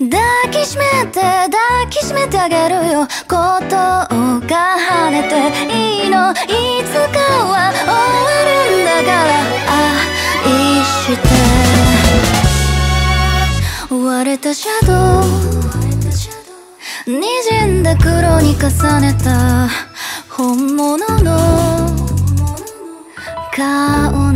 抱きしめて抱きしめてあげるよ。言葉が跳ねていいの。いつかは終わるんだから。愛して。割れたシャドウ。滲んだ黒に重ねた本物の顔。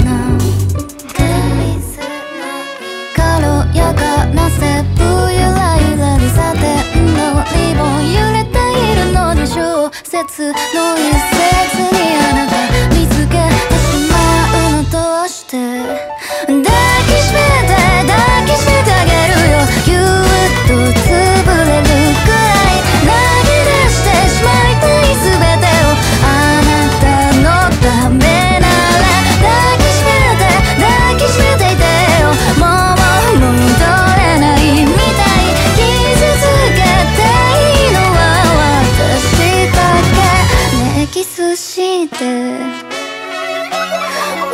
して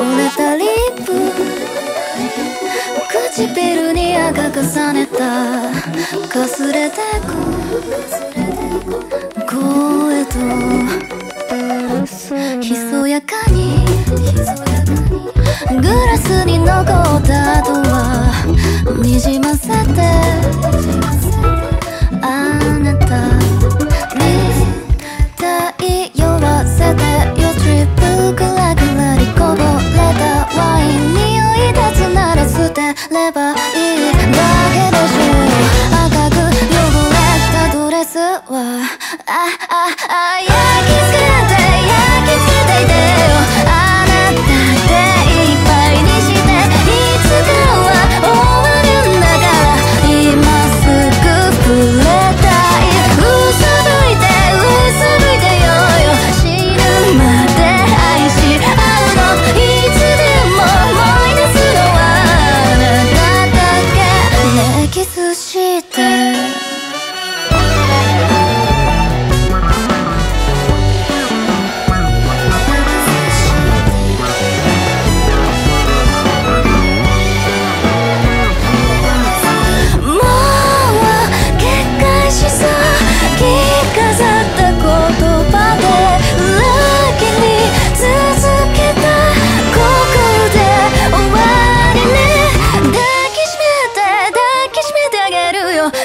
折れたリップ唇に赤重ねたかすれてく声とひそやかにグラスに残った後はにじませてればいい。だけでしょ赤く汚れたドレスは。ああ焼き付けして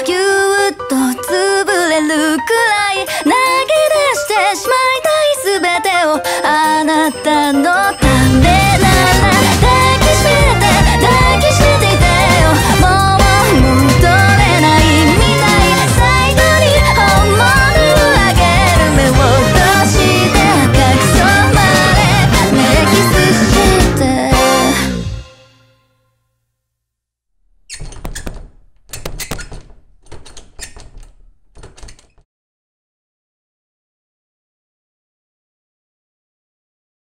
you.